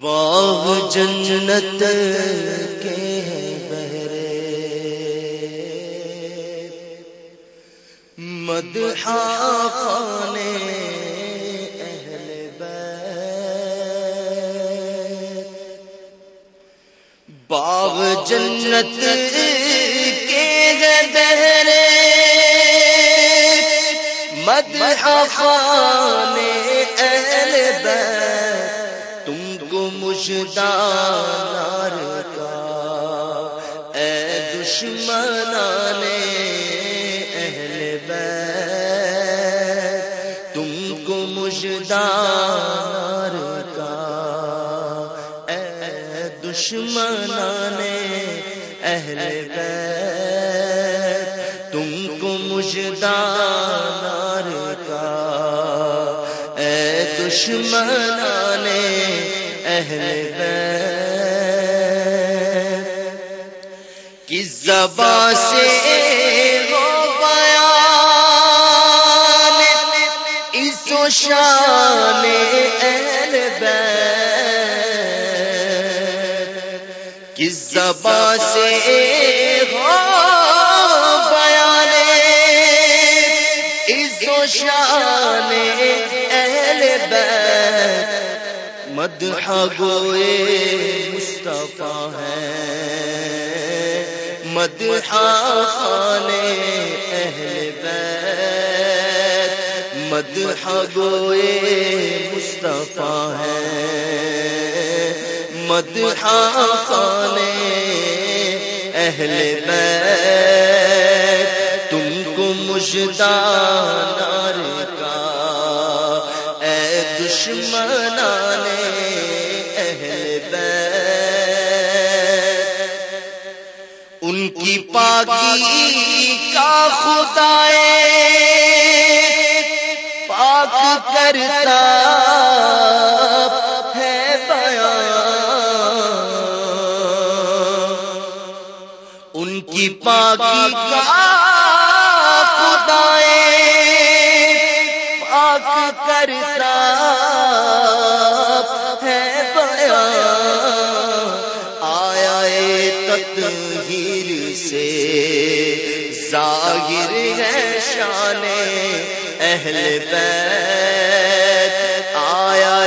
باغ جنت کے ہیں بہرے۔ مدحا خانے اہل بیت۔ باغ جنت کے بہرے۔ مدحا خانے اہل بیت۔ تم کو کا۔ اے دشمنان اہل بیت، تم کو مجدار کا۔ اے دشمنان اہل بیت، تم کو مجدار کا۔ اے دشمنان اہل بیت کس زبان سے ہو بیان اس و شان اہل بیت کس زبان سے ہو بیان اس و شان اہل مدح گوئے مصطفیٰ ہے۔ مدح خانے اہل بیت۔ مدح گوئے مصطفیٰ ہے۔ مدح خانے اہل بیت۔ تم کو مجدار کا دشمنان اہل بیت۔ ان کی پاکی کا خدا پاک کرتا ہے بیان۔ ان کی پاکی کا اہل بیت آیا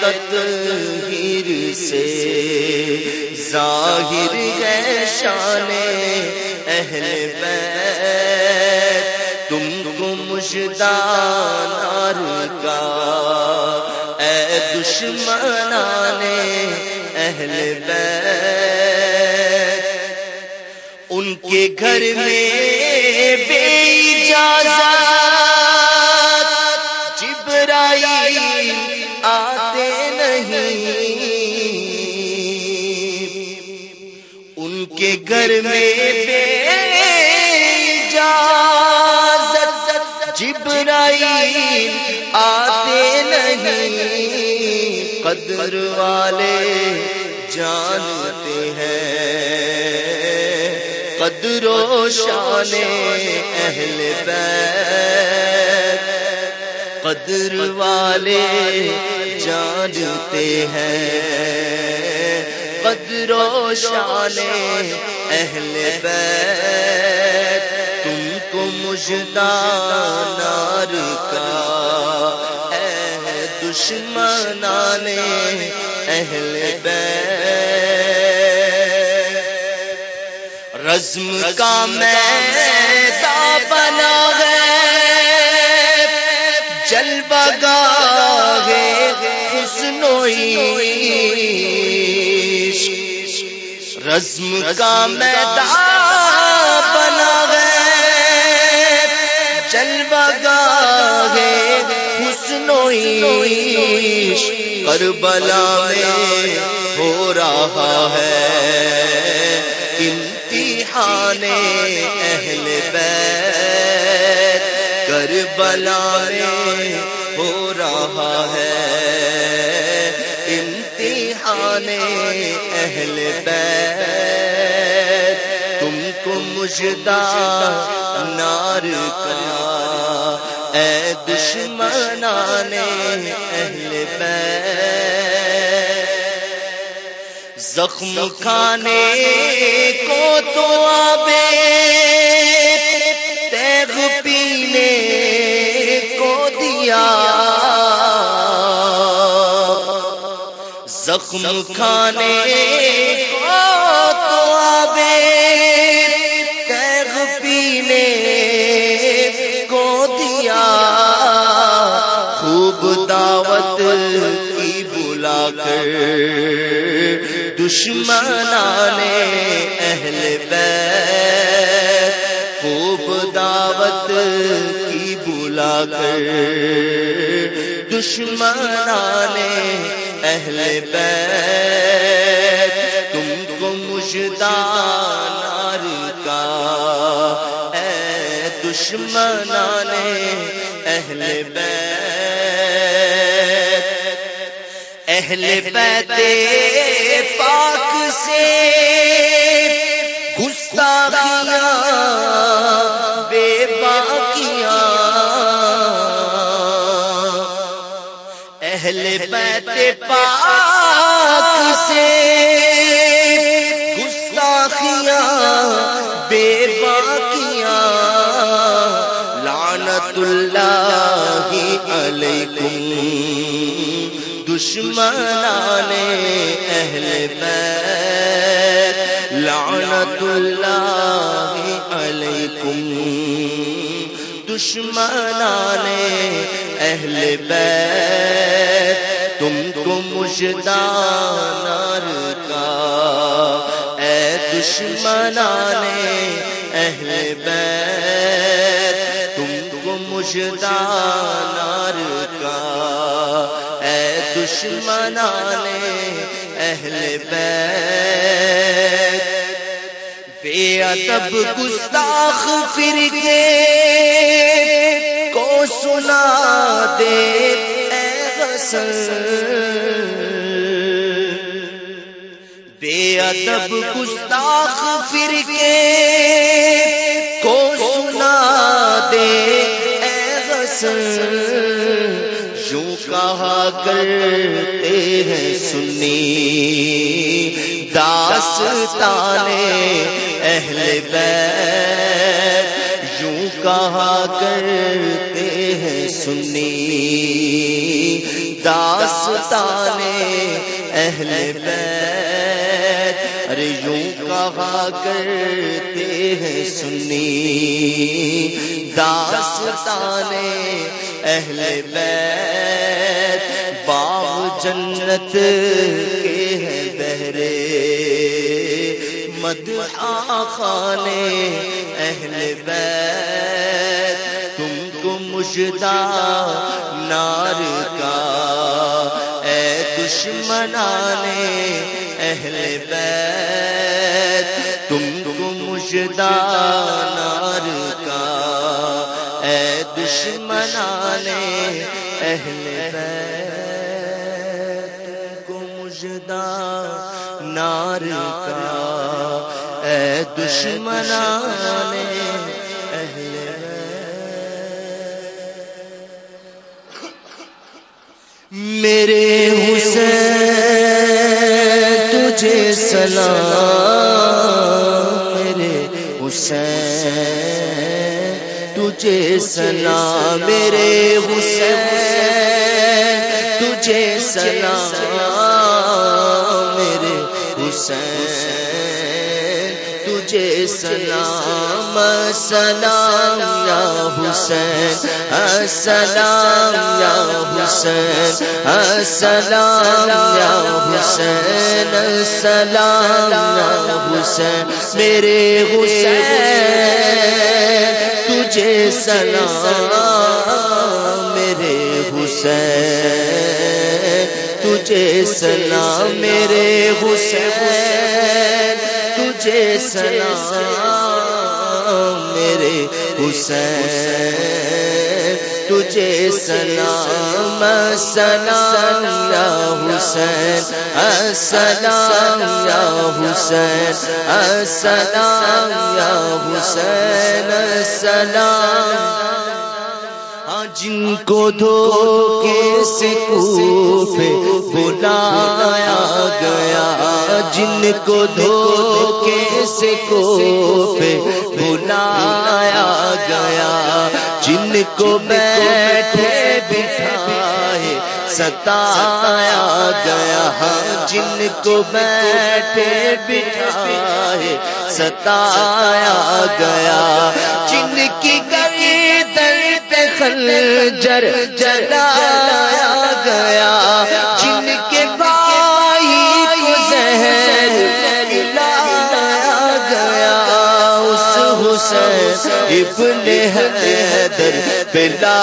تطہیر سے۔ ظاہر ہے شان اہل بیت۔ تم کو مجدار کا۔ اے دشمنان اہل بیت۔ ان کے گھر میں بے اجازت جبرائیل آتے نہیں۔ ان کے گھر میں بے اجازت جبرائیل آتے نہیں۔ قدر والے جانتے ہیں۔ قدر و شان اہل بیت۔ قدر والے جانتے ہیں۔ قدر و شان اہل بیت، تم کو مجدار کا اے دشمنان اہل بیت۔ رزم کا میں بنا ہے۔ جل بگا ہے حسنوئی رزم کا میدان بنا ہے جل بگا ہے حسنوئی کربلا میں ہو رہا ہے امتحان اہل بیت۔ کربلا میں رہا ہے۔ امتحان اہل بیت، تم کو مجدار نار کا اے دشمنان اہل بیت، زخم کھانے کو تو آبے۔ زخم کھانے کو تو آبے تیغ پینے کو دیا خوب دعوت کی بلا کر دشمنان اہل بیت، خوب دعوت کی بلا کر دشمنان اہل بیت، تم کو مجدان کا، اے دشمنان اہل بیت۔ اہل بیت پاک سے گستاخیاں بیت پاک سے گستاخیاں بے باقیاں لعنت اللہ علیکم، دشمنان اہل بیت لعنت اللہ علیکم، دشمنان اہل بیت۔ تم کو مجدان کا، اے دشمنان اہل بیت، تم کو مجدان کا دشمنان اہل بیت۔ بے ادب گستاخ پھر کے کو سنا دے اے بے ادب گستاخ پھر کے کو سنا دے، اے غسل کہا کرتے ہیں سنی۔ داستانے اہل بیت، یوں کہا کرتے ہیں سنی۔ داس اہل بیت۔ ارے یوں کہا کرتے ہیں سنی۔ داستان اہل بیت باغ جنت کے ہیں بہرے۔ مد خانے اہل بیت، تم کو مجدہ نار کا دشمنان اہل بیت، تم کو مجدہ نار کا۔ اے دشمنان اہل بیت کو مجدہ نار کا۔ اے دشمنان اہل میرے سے تجھے سلام میرے حسین تجھے سلام میرے حسین تجھے سلام میرے حسین۔ تجھے سلام سلام یا حسین السلام یا حسین السلام یا حسین السلام یا حسین، میرے حسین، تجھے سلام، میرے حسین، تجھے سلام، میرے حسین تجھے سلام، میرے حسین، تجھے سلام سلام، یا حسین، السلام، یا حسین، السلام، یا حسین، السلام۔ جن کو دھوکے سے کوفے بلایا گیا، جن کو دھوکے سے کو پہ بلایا گیا، جن کو بیٹھے بٹھائے ستایا گیا، جن کو بیٹھے بٹھائے ستایا گیا، جن کی خنجر جلایا گیا۔ جن کے بھائی کو زہر لایا گیا۔ اس حسین ابن حیدر پلا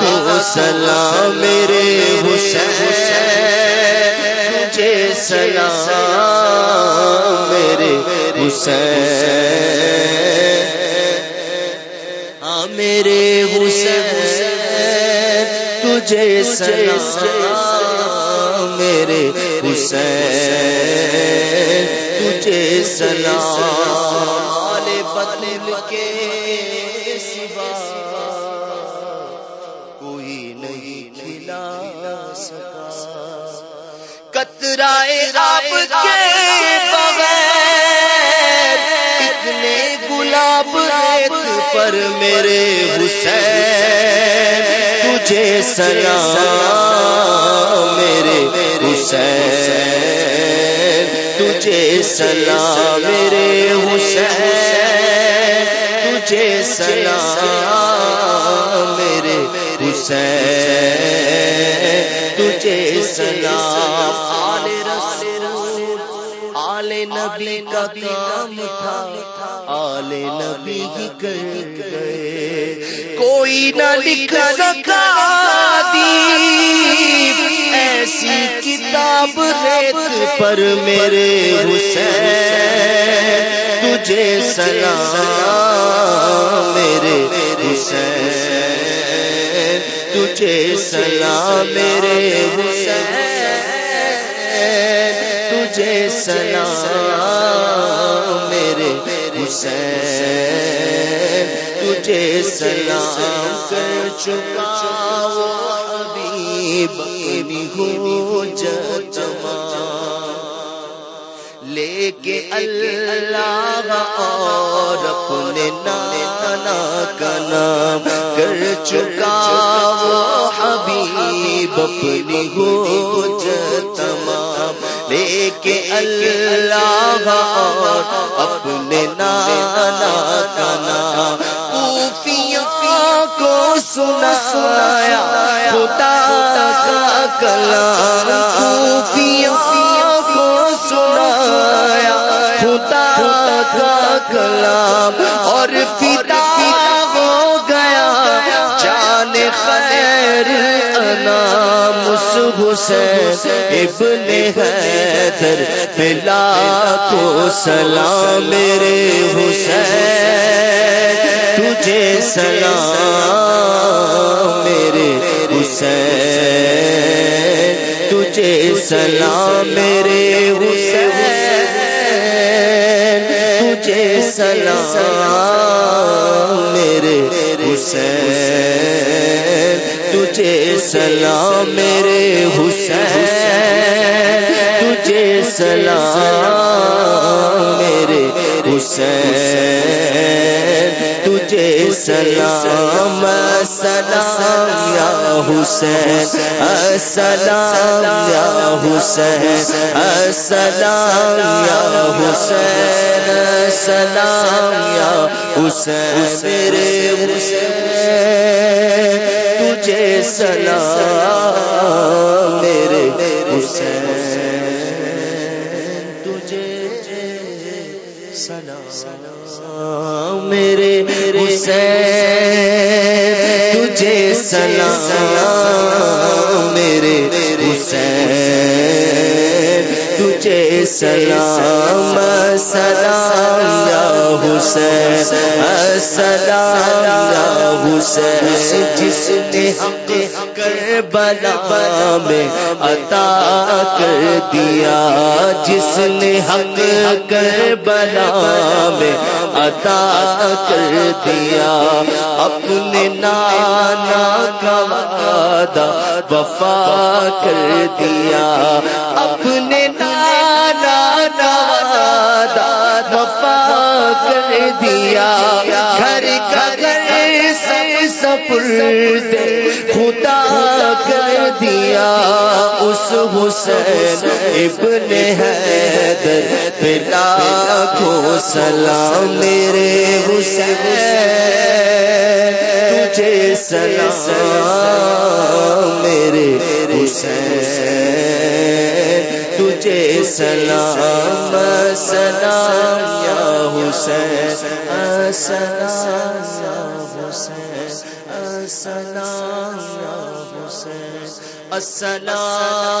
کو سلام میرے حسین۔ تجھے سلام میرے حسین۔ میرے حسین، تجھے سلام، میرے حسین، تجھے سلام بدل کے سوا کوئی نہیں کھلا سکا۔ کترائے آپ کے بغیر اتنے گلاب ریت پر میرے حسین، تجھے سلام، میرے حسین، تجھے سلام، میرے حسین، تجھے سلام، میرے حسین، تجھے سلام نبی کا کام تھا۔ آل نبی ہی کر گئے۔ کوئی نہ لکھ سکا دی ایسی کتاب ریت پر میرے حسین۔ تجھے سلام میرے حسین۔ تجھے سلام میرے حسین۔ تجھے سلام، میرے حسین، تجھے سلام کر چکا وہ حبیب ہو جتما لے کے اللہ اور اپنے نانا کا نام کر چکا وہ حبیب اپنی ہو لے کے اللہ اور اپنے نانا کا نام کو سنایا، خدا کا کلام کو سنایا، خدا کا کلام اور حسین ابن حیدر پلا کو سلام میرے حسین، تجھے سلام میرے حسین، تجھے سلام میرے حسین، تجھے سلام میرے حسین۔ تجھے سلام میرے حسین تجھے سلام میرے حسین۔ تجھے سلام سلام یا حسین، السلام یا حسین، السلام یا حسین سلام یا حسین، میرے حسین، تجھے سلام، میرے حسین۔ سلام میرے حسین تجھے سلام میرے حسین۔ سلام سلام یا حسین سلام یا حسین، جس نے حق کر بلا میں عطا کر دیا، جس نے حق کر بلا میں عطا کر دیا، اپنے نانا کا وعدہ وفا کر دیا، اپنے نانا داد وفا کر دیا۔ گھر کا گھر سے سپرد خدا کر دیا۔ اس حسین ابن حیدر پلا کو سلام میرے حسین۔ تجھے سلام میرے حسین تجھے سلام سلام یا حسین سلام یا حسین سلام یا حسین السلام